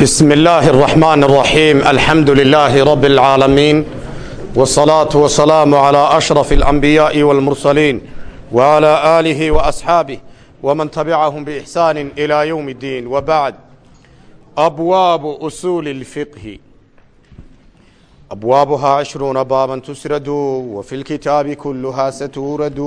بسم الله الرحمن الرحيم الحمد لله رب العالمين والصلاة والسلام على أشرف الأنبياء والمرسلين وعلى آله وأصحابه ومن تبعهم بإحسان إلى يوم الدين وبعد أبواب أصول الفقه أبوابها عشرون بابا تسرد وفي الكتاب كلها ستورد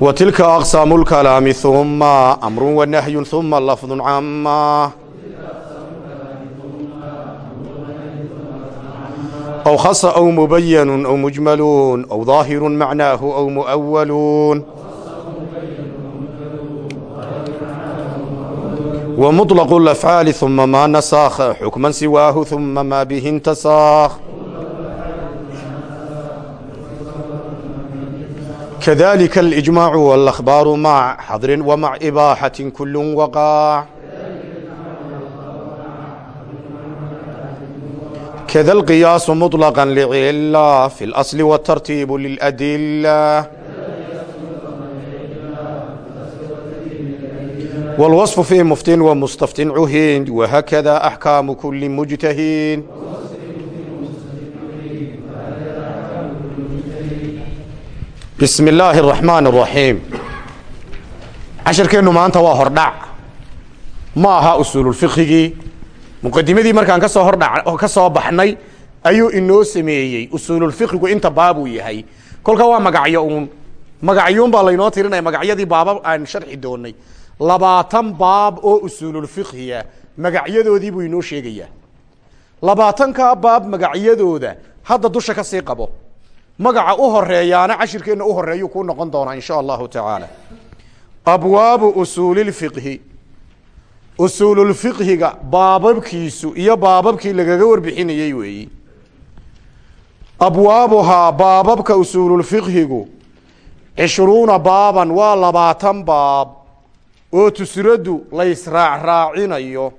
وتلك أقسام الكلام ثم أمر ونهي ثم لفظ عما أو خص أو مبين أو مجملون أو ظاهر معناه أو مؤولون ومطلق الأفعال ثم ما نساخ حكما سواه ثم ما به انتساخ كذلك الإجماع والأخبار مع حضر ومع إباحة كل وقاع كذا القياس مطلقا لعلة في الأصل والترتيب للأدلة والوصف في مفت ومستفت عهين وهكذا أحكام كل مجتهين bismi illaahi araxmaan araxiim cashirkeennu maanta waa hordhac ma aha usuululfikhigii muqadimadii markaan ka soo hordha ka soo baxnay ayuu inoo sameeyey usuululfikigu inta baabuu yahay. Kolka waa magacyo uun. Magacyuunbaa laynoo tirinaya magacyadii baaba aan sharxi doonay. Labaatan baab oo usuululfikhiga magacyadoodii buu inoo sheegayaa. Labaatankaa baab magacyadooda hadda dusha ka sii qabo magaca u horeeyaana cashirkeenna u horeeyuu kuu noqon doonaa in sha allahu tacaala. Abwaabu usuulilfiqhi usuululfiqhiga baababkiisu iyo baababkii lagaga warbixinayey weeyi. Abwaabuhaa baababka usuululfiqhigu cishruuna baaban waa labaatan baab oo tusradu laysraacraacinayo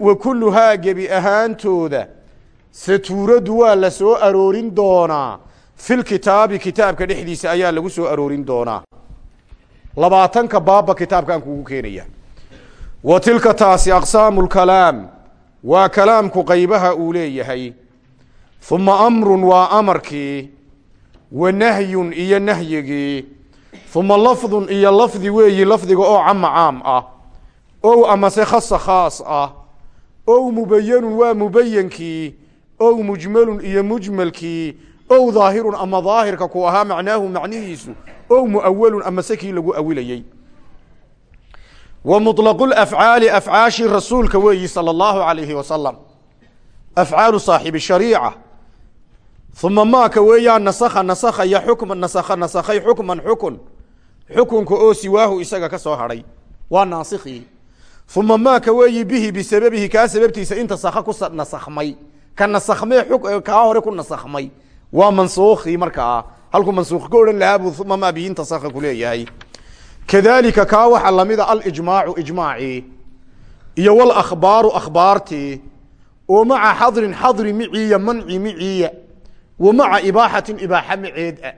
wa kulluhaa gebi ahaantooda satuuradu waa la soo aroorin doonaa filkitaabi kitaabka dhexdiisa ayaa lagu soo aroorin doonaa labaatanka baabba kitaabkaan kugu keenaya. Wa tilka taasi aqsaamu lkalaam waa kalaamku qaybaha uu leeyahay. Uma amrun waa amarkii wa nahyun iyo nahyigii uma lafdun iyo lafdi weeyi lafdiga oo cama caam ah. Ow amase khasa khaas ah. Ow mubayanun waa mubayankii ow mujmalun iyo mujmalkii ow daahirun ama daahirka ku ahaa macnaahu macnihiisu ow muawalun amase kii lagu awilayey wa muطlaqu lafcaali afcaashii rasuulka weeyi sala allahu alayhi wasalam afcaalu saaxibi shariica. Uma maaka weeyaan nasakha nasakhaya xukma nasakha nasakhay xukman xukun. Xukunka oo siwaahu isaga ka soo hadhay. Waa naasikii uma maaka weeyi bihi bisababihi kaa sababtiisa inta saka ku nasakhmay ka nasakhmee kaa hore ku nasakhmay. Waa mansuukii markaa halkuu mansuuk ka odhan lahaa buu uma maa bihi intasakha kuleeyahay kadalika kaa waxaa lamida alijmaacu ijmaacii iyo walakhbaaru akhbaartii oo maca xadrin xadri miciya manci miciya wa maca ibaaxatin ibaaxa maceed a.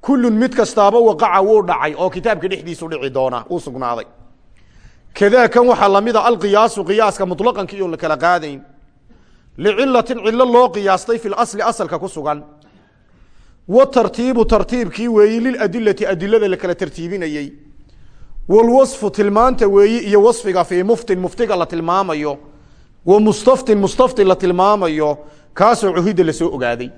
Kullun mid kastaaba waqaca wuu dhacay oo kitaabka dhexdiisu dhici doona uu sugnaaday. Kadaa kan waxaa lamida alqiyaasu qiyaaska muطlaqankii oon la kala qaadayn licilatin cilo loo qiyaastay fi lasli asalka ku sugan watartiibu tartiibkii weeyi liladilati adilada la kala tartiibinayey walwasfu tilmaanta weeyi iyo wasfiga fii muftin muftiga la tilmaamayo wa mustaftin mustaftin la tilmaamayo kaasoo cuhida la soo ogaaday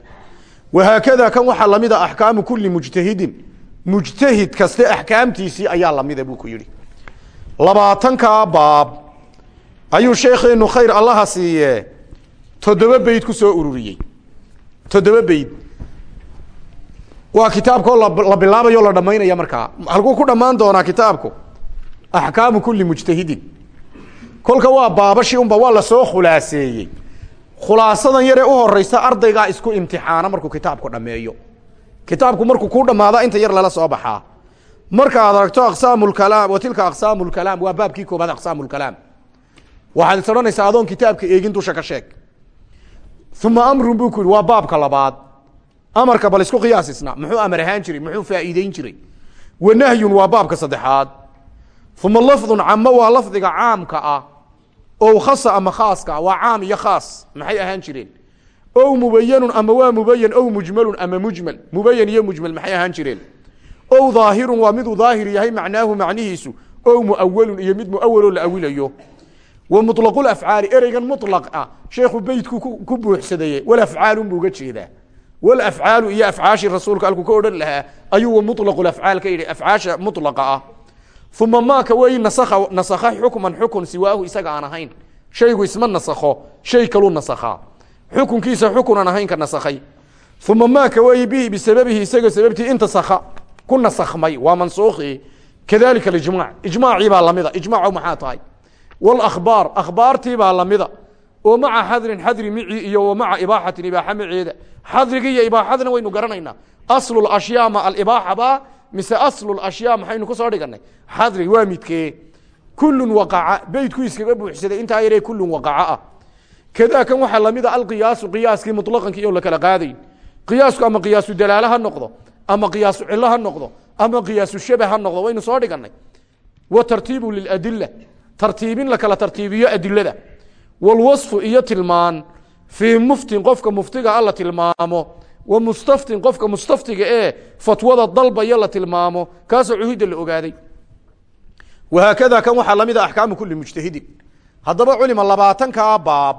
wahaakada kan waxaa lamida axkaamu kuli mujtahidin mujtahid kaste axkaamtiisii ayaa lamida buu ku yihi labaatankaa baab ayuu sheekheenu khayr allaha siiye toddoba beyd ku soo ururiyey. Toddoba beyd waa kitaabkao la bilaabayo la dhamaynaya markaa. Halkuu ku dhammaan doonaa kitaabku? Axkaamu kuli mujtahidin. Kolka waa baabashi unba waa la soo khulaaseeyey. Khulaasadan yaree u horeysa ardaygaa isku imtixaana markuu kitaabku dhameeyo kitaabku markuu ku dhamaada inta yar lala soo baxaa. Marka aad aragto aqsaamu lkalaam wa tilka aqsaamu lkalaam waa baabkii koobaad aqsaamu lkalaam waxaad is adoon kitaabka eegin dusha ka sheeg uma amrun buu ku yihi waa baabka labaad. Amarka bal isku qiyaasisna. Muxuu amar ahaan jiray muxuu faa'iideyn jiray. Wa nahyun waa baabka saddexaad. Uma lafdun camo waa lafdiga caamka ah. O khasa ama khaaska ah waa caam iyo khaas maxay ahaan jireen? O mubayanun ama waa mubayan o mujmalun ama mujmal mubayan iyo mujmal maxay ahaan jireen? O daahirun waa miduu daahir yahay macnaahu macnihiisu. O muawalun iyo mid muawaloo la awilayo wa mulaqu afcaali ereygan mulaq ah. Sheekhu beytku ku buuxsadaye walafcaalun buu uga jeedaa. Walafcaalu iyo afcaashii rasuulka alku ka odhan lahaa ayuu mulaqu afcaal ka yidhi afcaasha ah. Uma maaka wey nasakha nasakha xukman xukun siwaahu isaga aan ahayn. Shaygu isma nasakho shay kaluu nasakhaa. Xukunkiisa xukunan ahayn ka nasakhay. Uma maaka wey bihi bisababihi isaga sababtii intasakha ku nasakhmay. Waa mansuukhii kadalika alijmac ijmaacii baa lamida ijmaaco maxaa tahay walakhbaar akhbaartii baa lamida. Oo maca xadrin xadri mici iyo maca ibaaxatin ibaaxa maceeda xadrigi iyo ibaaxadna waynu garanaynaa. Aslu ashyaa ma alibaaxa ba mise aslu ashyaa maxaynu ku soo dhiganay xadri waa midkee. Kulun waqaca beytku iskaga buuxsaday intaa yaree kulun waqaca ah. Kadaa kan waxaa lamida alqiyaasu qiyaaskii muطlaqankii oo la kala qaadayn. Qiyaasku ama qiyaasu dalaale ha noqdo ama qiyaasu cilo ha noqdo ama qiyaasu shabh ha noqdo waynu soo dhiganay wa tartiibu liladila tartiibin la kala tartiibiyo adilada. Walwasfu iyo tilmaan. Fii muftin qofka muftiga a la tilmaamo. Wa mustaftin qofka mustaftiga ee fatwada dalbaya la tilmaamo. Kaasoo cuhida la ogaaday. Wahaakada kan waxaa la mid a axkaamu kuli mujtahidin. Haddaba culima labaatankaa baab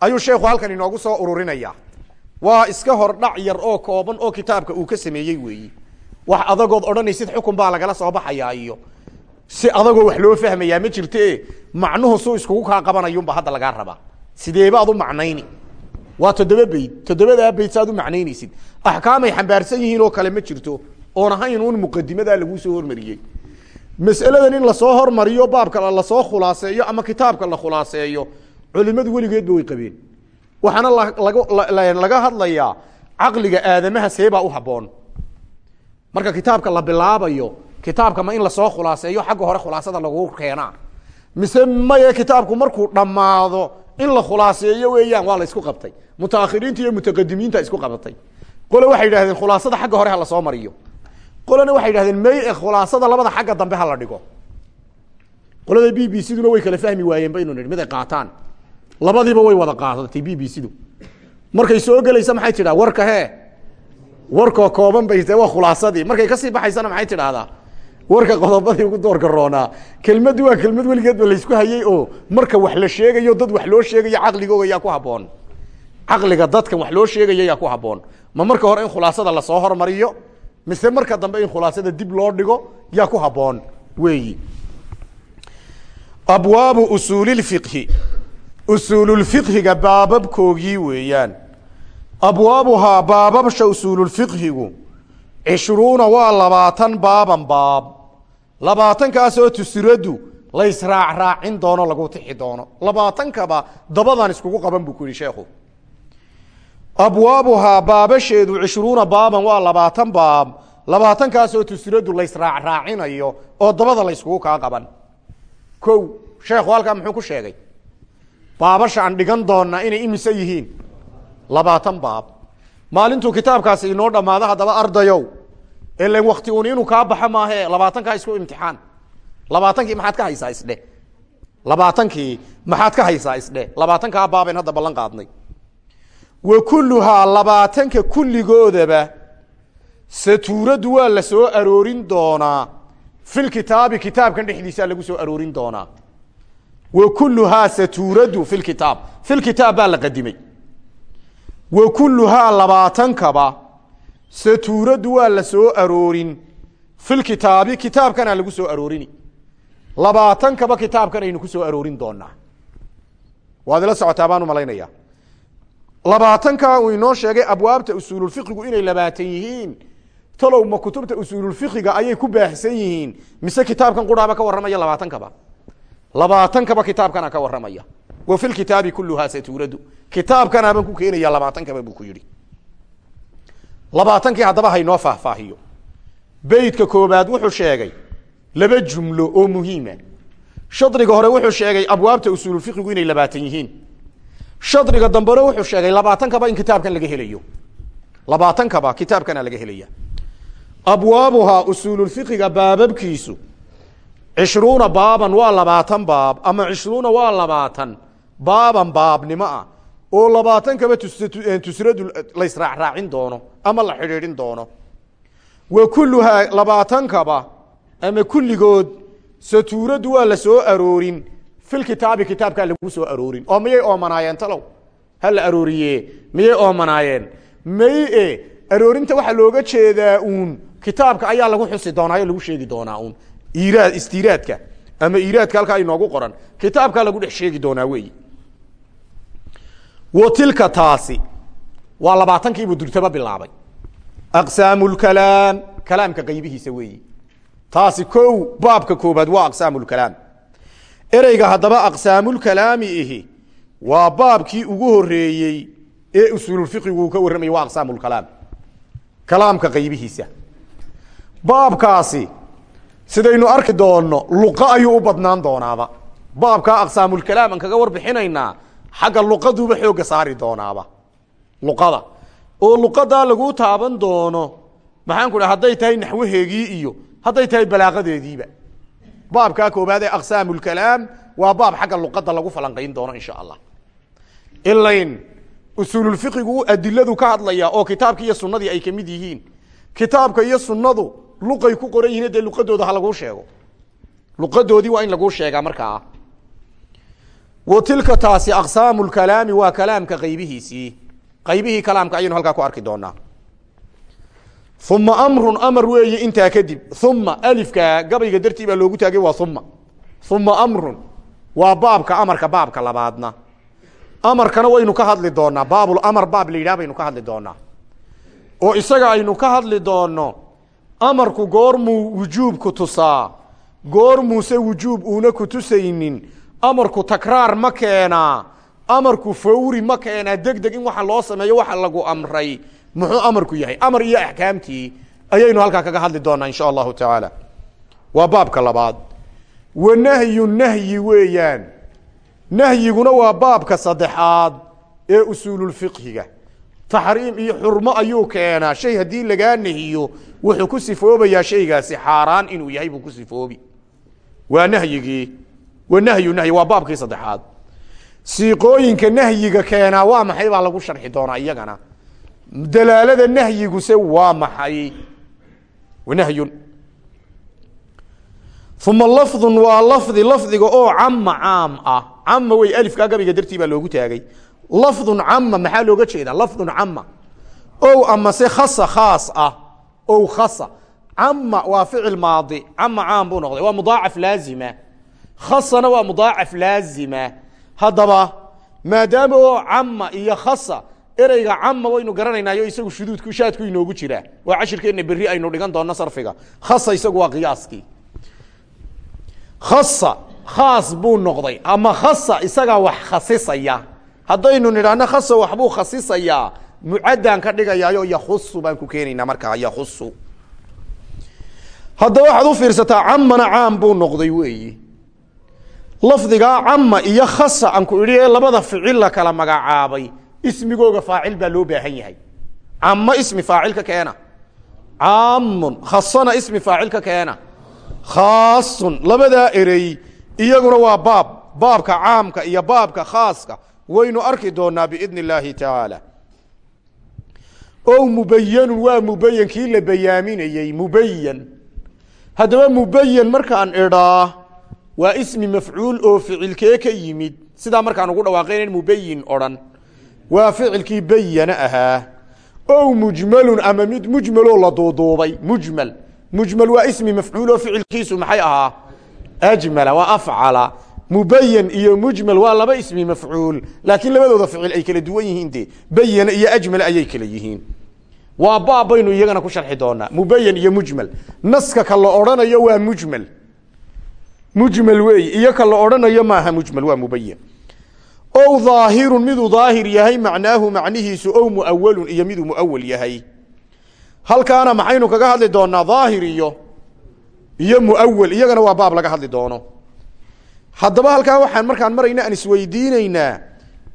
ayuu sheekhu halkan inoogu soo ururinaya. Waa iska hordhac yar oo kooban oo kitaabka uu ka sameeyey weeyi. Wax adagood odhanaysid xukun baa lagala soo baxayaa iyo si adagoo wax loo fahmayaa ma jirte macnuhu suu iskugu kaa qabanayunba hadda lagaa rabaa. Sideebaad u macnayni? Waa toddoba beyd toddobadaa beyd saaad u macnaynaysid. Axkaamay xambaarsan yihiin oo kale ma jirto oon ahayn un muqadimadaa laguu soo hormariyey. Mas'aladan in la soo hormariyo baabka la soo khulaaseeyo ama kitaabka la khulaaseeyo culimadu weligeedba way qabeen. Waxaana laga hadlayaa caqliga aadamaha seebaa u habboon. Marka kitaabka la bilaabayo kitaabka ma in la soo khulaaseeyo xagga hore khulaasada lagu keenaa. Mise maye kitaabku markuu dhammaado in la khulaaseeyo weeyaan waa la isku qabtay. Mutaakhiriinta iyo mutaqadimiinta isku qabatay qole waxay yidhahdeen khulaasada xagga hore ha la soo mariyo. Qolena waxay yidhahdeen may e khulaasada labada xagga dambe ha la dhigo. Qolada b b c duna way kala fahmi waayeen baynu nihi mid qaataan. Labadiiba way wada qaadatay b b c du markay soo gelaysa maxay tidhaha warka hee? Warkoo kooban bay waa khulaasadii. Markay ka sii baxaysana maxay tidhaahdaa warka qodobadii ugu doorka roonaa. Kelmaddu waa kelmad weligeedba laysku hayey oo marka wax la sheegayo dad wax loo sheegayo caqligooga yaa ku habboon. Caqliga dadkan wax loo sheegayo yaa ku habboon. Ma marka hore in khulaasada la soo hormariyo mise marka dambe in khulaasada dib loo dhigo yaa ku habboon weeyi. Abwaabu usuulilfiqhi usuululfiqhiga baababkoogii weeyaan. Abwaabuhaa baababsha usuululfiqhigu cishruuna waa labaatan baaban baab. Labaatankaasoo tusiradu la israacraacin doono lagu tixi doono. Labaatankaba dabadan iskugu qaban buu ku yihi sheekhu abwaabuhaa baabasheedu cishruuna baaban waa labaatan baab. Labaatankaasoo tusiradu la israacraacinayo oo dabada la yskugu kaa qaban. Ko sheekhu halkaa muxuu ku sheegay? Baabasha aan dhigan doonaa inay imise yihiin. Labaatan baab maalintuu kitaabkaasi inoo dhammaado haddaba ardayow. Ilan wakti un inuu kaa baxa maahe labaatankaa isku imtixaan. Labaatankii maxaad ka haysaa isdhe? Labaatankii maxaad ka haysaa isdhe? Labaatankaa baaben hadda ballan qaadnay. Wa kulluhaa labaatanka kulligoodaba satuuradu waa la soo aroorin doonaa. Filkitaabi kitaabkan dhexdiisaa lagu soo aroorin doonaa. Wa kulluhaa satuuradu fi lkitaab filkitaab baa la qadimay wa kulluhaa labaatankaba satuuradu waa la soo aroorin. Filkitaabi kitaabkana lagu soo aroorini. Labaatankaba kitaabkan aynu ku soo aroorin doonaa waad ila socotaa baan u malaynaya labaatankaa uu inoo sheegay abwaabta usuululfiqigu inay labaatan yihiin. Talow ma kutubta usuululfiqiga ayay ku baahsan yihiin. Mise kitaabkan quraaba ka warramaya labaatankaba labaatankaba kitaabkana ka warramaya wa fi kitaabi kuluhaa satuuradu kitaabkanaaban ku keenaya labaatankaba buu ku yihi labaatankii haddaba haynoo faahfaahiyo. Beytka koobaad wuxuu sheegay laba jumlo oo muhiima. Shadriga hore wuxuu sheegay abwaabta usuululfiqigu inay labaatan yihiin. Shadriga dambena wuxuu sheegay labaatankaba in kitaabkan laga helayo. Labaatankaba kitaabkana laga helaya abwaabuhaa usuululfiqiga baababkiisu cishruuna baaban waa labaatan baab ama cishruuna waa labaatan baaban baabnimo ah oo labaatan kaba tusradu laysraacraacin doono ama la xidhiidhin doono. Wa kulluhaa labaatankaba ama kulligood satuuradu waa la soo aroorin filkitaabi kitaabkaa lagu soo aroorin. Oo miyay oomanaayeen talow? Ha la arooriye. Miyay oomanaayeen? Maye aroorinta waxaa looga jeedaa uun. Kitaabka ayaa lagu xusi doonaa o lagu sheegi doonaa uun. Iraad istiiraadka ama iraadka halkaa inoogu qoran. Kitaabkaa lagu dhex sheegi doonaa weyi wa tilka taasi? Waa labaatankiibuu durtaba bilaabay. Aqsaamu lkalaam kalaamka qaybihiisa weeyi. Taasi ko baabka koobaad waa aqsaamu lkalaam ereyga haddaba aqsaamulkalaami ihi waa baabkii ugu horeeyey ee usuululfiqigu uu ka warramaya waa aqsaamulkalaam kalaamka qaybihiisa. Baabkaasi sidaynu arki doonno luqa ayuu u badnaan doonaaba. Baabkaa aqsaamulkalaam aan kaga warbixinaynaa xagga luqaduuba xoogga saari doonaaba. Luqada. Oo luqadaa laguu taaban doono maxaan ku dhaha hadday tahay naxwaheegii iyo hadday tahay balaaqadeediiba. Baabkaa koobaad ee aqsaamulkalaam waa baab xagga luqada lagu falanqayn doono insha allah. Ilayn usuululfiqigu adiladu ka hadlaya oo kitaabki iyo sunadii ay ka mid yihiin. Kitaabka iyo sunadu luqay ku qoran yihiin dee luqadooda ha sheego. Luqadoodii waa in laguu sheegaa markaa wa tilka taasi aqsaamu lkalaami waa kalaamka qaybihiisii. Qaybihii kalaamka ayaynu halkaa ku arki doonaa. Uma amrun amar weeye intaa kadib. Uma alifka gabayga dartii baa loogu taagay waa uma uma amrun waa baabka amarka baabka labaadna. Amarkana waynu ka hadli doonaa. Baabulamar baab la yidhah baynu ka hadli doonaa. Oo isaga aynu ka hadli doono amarku goormuu wujuubku tusaa. Goormuuse wujuub uuna kutusaynin amarku takraar ma keenaa amarku fawri ma keenaa deg deg in waxa loo sameeyo waxa lagu amray. Muxuu amarku yahay? Amar iyo axkaamtii ayaynu halkaa kaga hadli doonaa insha allahu tacaala. Waa baabka labaad. Wa nahyu nahyi weeyaan. Nahyiguna waa baabka saddexaad ee usuululfiqhiga taxriim iyo xurmo ayuu keenaa. Shay haddii lagaa nehiyo wuxuu ku sifoobayaa shaygaasi xaaraan inuu yahay buu ku sifoobi. Waa nahyigii wa nahyu nahyi waa baabkii saddexaad. siiqooyinka nahyiga keenaa waa maxay baa lagu sharxi doonaa iyagana. Dalaalada nahyiguse waa maxay? Nahyun uma lafdun waa lafdi lafdiga oo cama caam ah. Cama wey alifkaa gabayga dartii baa loogu taagay. Lafdun cama maxaa looga jeedaa? Lafdun cama ow amase khasa khaas ah. Ow khasa. Cama waa ficil maadi. Cama caam buu noqday. Waa mudaacaf laazima khasana waa mudaacaf laazima. Haddaba maadaama oo cama iyo khasa ereyga cama waynu garanaynaayo isagu shuduudku shaadku inoogu jiraa waa cashirkeenna berri aynu dhigan doonno sarfiga. Khasa isagu waa qiyaaskii khasa khaas buu noqday. Ama khasa isagaa wax khasisaya. Haddaynu nidhaahno khasa waxbuu khasisayaa mucaddaan ka dhigayaayo yakusu baan ku keenaynaa markaa yakusu haddaba waxaad u fiirsataa camana caam buu noqday weeyi lafdigaa cama iyo khasa aan ku idhi labada ficil la kala magacaabay ismigooga faacil baa loo baahan yahay. Cama ismi faacil keena. Caamun khasana ismi faacil keena. Khaasun labadaa erey iyaguna waa baab baabka caamka iyo baabka khaaska waynu arki doonaa biidn tacaala. O mubayanun waa mubayan kii la bayaaminayey mubayan haddaba mubayan markaan idhaa waa ismi mafcuul oo ficilkee ka yimid. Sidaa markaan ugu dhawaaqaynan mubayin odhan. Waa ficilkii bayana ahaa. O mujmalun ama mid mujmaloo la duuduubay. Mujmal. Mujmal waa ismi mafcuul oo ficilkiisu maxay ahaa? Ajmala waa afcala. Mubayan iyo mujmal waa laba ismi mafcuul. Laakiin labadooda ficil ay kala duwan yihiin de bayana iyo ajmal ayay kala yihiin. Waa baab iyagana ku sharxi doonaa mubayan iyo mujmal. Naska ka la waa mujmal mujmal weey iyo ka la odhanayo maaha mujmal waa mubayan ow dhaahirun miduu daahir yahay macnaahu macnihiisu ow muawalun iyo miduu muawal yahay. Halkaana maxaynu kaga hadli doonaa dhaahir iyo iyo muawal iyagana waa baab laga hadli doono. Haddaba halkaa waxaan markaan marayna aan isweydiinaynaa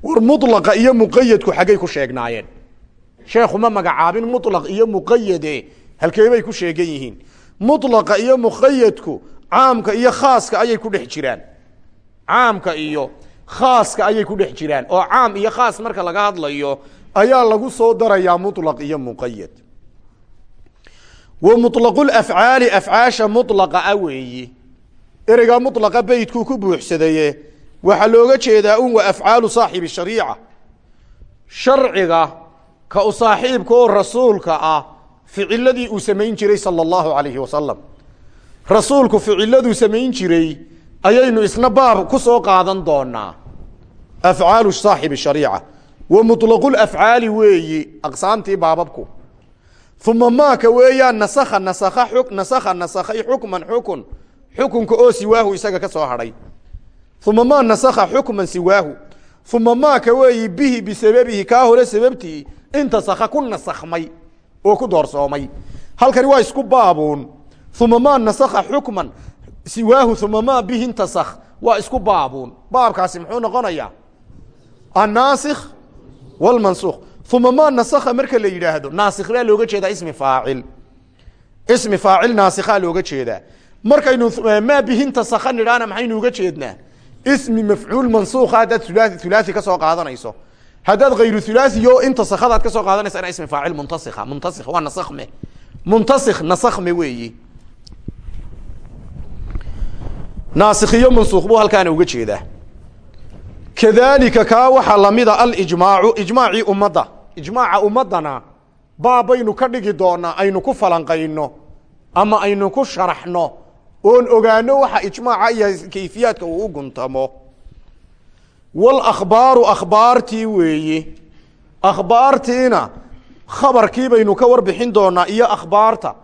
war mulaqa iyo muqayadku xaggay ku sheegnaayeen. Sheekhu ma magacaabin mulaq iyo muqayade halkee bay ku sheegan yihiin. Iyo muqayadku caamka iyo khaaska ayay ku dhex jiraan. Caamka iyo khaaska ayay ku dhex jiraan. Oo caam iyo khaas marka laga hadlayo ayaa lagu soo darayaa mulaq iyo muqayad wa mulaqulafcaali afcaasha mulaqa a weeyi. Ereygaa mulaqa beydkuu ku buuxsadaye waxaa looga jeedaa un wa afcaalu saaxibi shariica. Sharciga ka u saaxiibka oo rasuulka ah ficiladii uu samayn jiray sala allahu alayhi wasalam rasuulku ficiladuu samayn jiray ayaynu isna baab ku soo qaadan doonaa afcaalu saaxibi shariica wa mulaqu lafcaali weeyi aqsaamtii baababku. Uma maaka weeyaan nasakha nasakha nasakha nasakhay xukman xukun xukunka oo siwaahu isaga ka soo hadhay. Uma maa nasakha xukman siwaahu uma maaka weeyi bihi bisababihi kaa hore sababtii intasakha ku nasakhmay oo ku doorsoomay. Halkani waa isku baabuun uma maa nasakha xukman siwaahu uma maa bihi intasakh. Waa isku baabuun. Baabkaasi muxuu noqonayaa? Annaasikh wlmansuukh uma maa nasakha marka la yidhaahdo naasikh baa looga jeedaa ismi faacil. Ismi faacil naasikhaa looga jeedaa. Markaynu maa bihi intasakha nidhaana maxaynu uga jeednaa? Ismi mafcuul mansuukha haddaad ula hulaai ka soo qaadanayso. Haddaad hayru hulaaiyo intasakadaad ka soo qaadanaysana ismi faacil muntasikha. Muntasik waa nasakme muntasikh nasakme weeyi naasikhiyo mansuukh buu halkaana uga jeedaa. Kadalika kaa waxaa lamida alijmaacu ijmaacii ummadda. Ijmaaca ummaddana baabaynu ka dhigi doonaa aynu ku falanqayno ama aynu ku sharaxno. Oon ogaano waxa ijmaaca iyo kayfiyaadka uu u guntamo. Walakhbaaru akhbaartii weeye akhbaartiina khabarkii baynu ka warbixin doonaa iyo akhbaarta.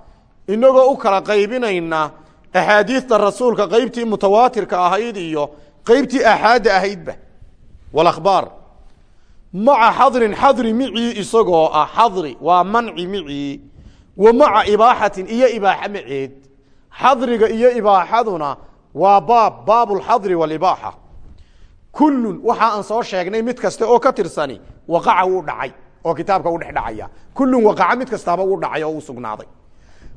Inagoo u kala qaybinayna axaadiista rasuulka qeybtii mutawaatirka ahayd iyo qeybtii axaadda ahaydba walakhbaar maca xadrin xadri micii isagoo ah xadri waa manci micii wa maca ibaaxatin iyo ibaaxa maceed xadriga iyo ibaaxaduna waa baab baabulxadri walibaaxa kullun waxa aan soo sheegnay mid kasta oo ka tirsani waqaca wuu dhacay oo kitaabka u dhexdhacaya kullun waqaca mid kastaaba uu dhacay oo uu sugnaaday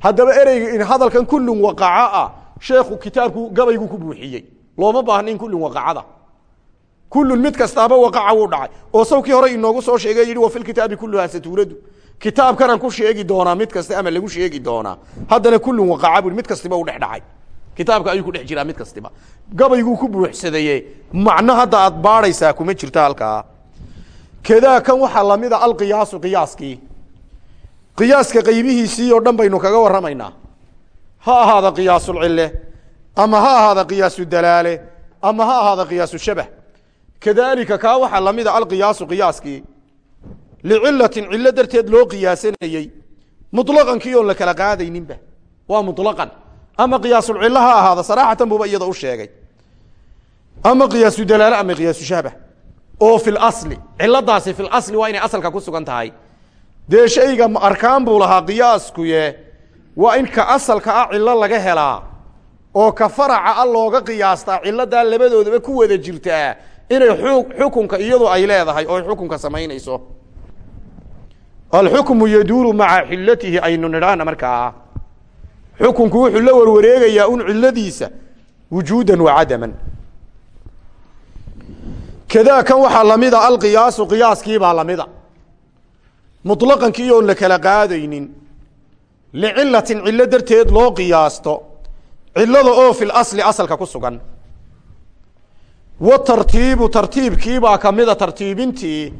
haddaba ereyga hadalkan kullun waqaca ah sheekhu kitaabku gabaygu ku buuxiyey. Looma baahnain kullun waqacada. Kullun mid kastaaba waqaca wuu dhacay. Oo sawkii hore inoogu soo sheegay yihi wa filkitaabi kulluhaa satuuladu kitaabkanaan ku sheegi doonaa mid kasta ama lagu sheegi doonaa. Haddana kullun waqaca mid kastiba u dhex dhacay. Kitaabka ayuu ku dhex jiraa mid kastiba. Gabayguu ku buuxsadaye. Macno hadda aad baadhaysaa kuma jirto halkaa. Kadaa kan waxaa lamida alqiyaasu qiyaaskii qiyaaska qaybihiisii oo dhan baynu kaga warramaynaa. Ha ahaada qiyaasulcille ama ha ahaada qiyaasu dalaale ama ha ahaada qiyaasu shabah kadalika kaa waxaa lamida alqiyaasu qiyaaskii. Licilatin cillo darteed loo qiyaasanayey mulaqankii oon la kala qaadayninba. Waa mulaqan ama qiyaasulcillo ha ahaada saraaxatan buuba iyada u sheegay. Ama qiyaasu dalaale ama qiyaasu shahbah oo fi lasli ciladaasi fi lasli waa inay asalka ku sugan tahay dee shayga arkaan buu lahaa qiyaaskuye waa in ka asalka ah cillo laga helaa oo ka faraca a looga qiyaastaa ciladaa labadoodaba ku wada jirtaa inay xukunka iyadu ay leedahay oo xukunka samaynayso. Alxukmu yaduuru maca xilatihi aynu nidhaana markaa. Xukunku wuxuu la warwareegayaa un ciladiisa wujuudan wa cadaman. Kadaa kan waxaa lamida alqiyaasu qiyaaskiibaa lamida mulaqankii oon la kala qaadaynin. Licilatin cillo darteed loo qiyaasto cilada oo fi lasli asalka ku sugan. Watartiibu tartiibkiibaa kamida tartiibintii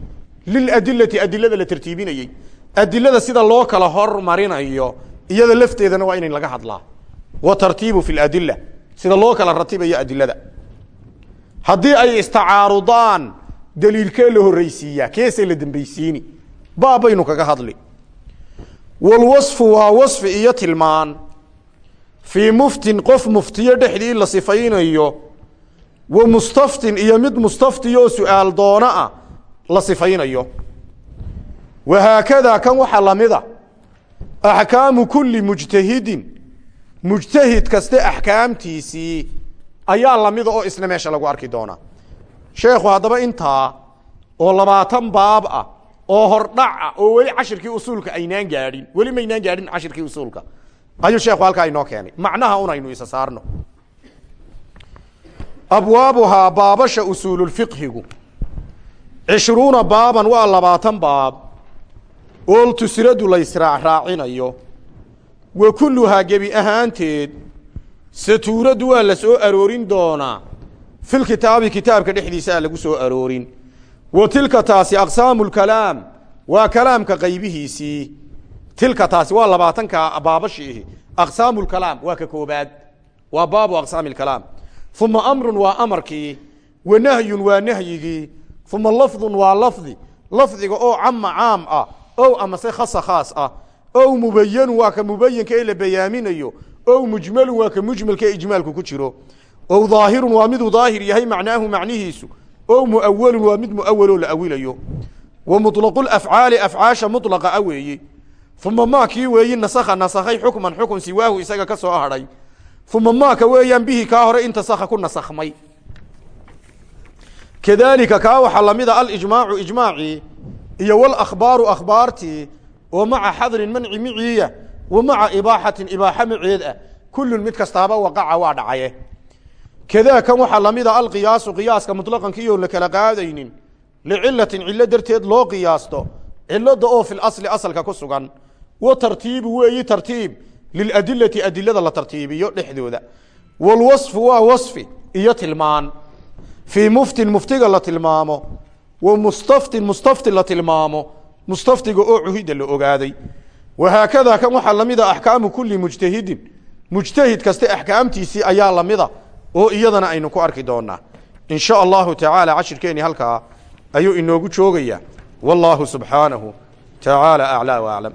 liladilati adilada la tartiibinayey. Adilada sida loo kala hormarinayo iyada lafteedana waa in laga hadlaa. Watartiibu fi ladila sida loo kala ratibayo adilada haddii ay istacaarudaan daliilkee la horreysiiyaa keesee la dembeysiini baabaynu kaga hadli. Walwasfu waa wasfi iyo tilmaan. Fii muftin qof muftiyo dhexdii la sifaynayo wa mustaftin iyo mid mustaftiyo oo su'aal doono ah la sifaynayo. Wahaakadaa kan waxaa lamida axkaamu kulli mujtahidin mujtahid kaste axkaamtiisii ayaa lamida oo isna meesha lagu arki doonaa. Sheekhu haddaba intaa oo labaatan baab ah oo hordhaca oo weli cashirkii usuulka aynaan gaadhin weli maynaan gaadhin cashirkii usuulka. Ayuu sheekhu halkaa inoo keenay. Macnaha un aynu isa saarno. Abwaabuhaa baabasha usuululfiqhigu cishruuna baaban waa labaatan baab oo tusradu la israacraacinayo wa kulluhaa gebi ahaanteed satuuradu waa la soo aroorin doonaa. Filkitaabi kitaabka dhexdiisaa lagu soo aroorin wa tilka taasi aqsaamu lkalaam waa kalaamka qaybihiisii tilka taasi waa labaatanka baabashiihi aqsaamu lkalaam waa ka koobaad. Waa baabu aqsaami lkalaam uma amrun waa amarkii. Wa nahyun waa nahyigii. Uma lafdun waa lafdi. Lafdiga oo cama caam ah ow amase khasa khaas ah ow mubayanu waa ka mubayanka ee la bayaaminayo ow mujmalun waa ka mujmalka ee ijmaalku ku jiro. Ow daahirun waa miduu daahir yahay macnaahu macnihiisu ow muawalun waa mid muawaloo la awilayo. Wa muطlaqulafcaali afcaasha muطlaqa a weeye uma maa kii weeyi nasakha nasakhay xukman xukun siwaahu isaga ka soo hadhay uma maaka weeyaan bihi kaa hore intasakha ku nasakhmay. Kadaalika kaa waxaa lamida alijmaacu ijmaacii iyo walakhbaaru akhbaartii oo maca xadrin manci miciya wa maca ibaaxatin ibaaxa maceed ah. Kullun mid kastaaba waqaca waa dhacaye kadaa kan waxaa lamida alqiyaasu qiyaaska mutlaqankiiyoon la kala qaadaynin licilatin cilo darteed loo qiyaasto cilada oo fi lasli asalka ku sugan. Wa tartiibu weeyi tartiib liladilati adilada la tartiibiyo dhexdooda. Walwasfu waa wasfi iyo tilmaan. Fii muftin muftiga la tilmaamo wa mustaftin mustafti la tilmaamo mustaftiga oo cuhida la ogaaday. Wahaakadaa kan waxaa lamida axkaamu kuli mujtahidin mujtahid kaste axkaamtiisii ayaa lamida oo iyadana aynu ku arki doonaa in sha allahu tacaala cashirkeeni halkaa ayuu inoogu joogayaa wallaahu subxaanahu tacaala aclaa wa aclam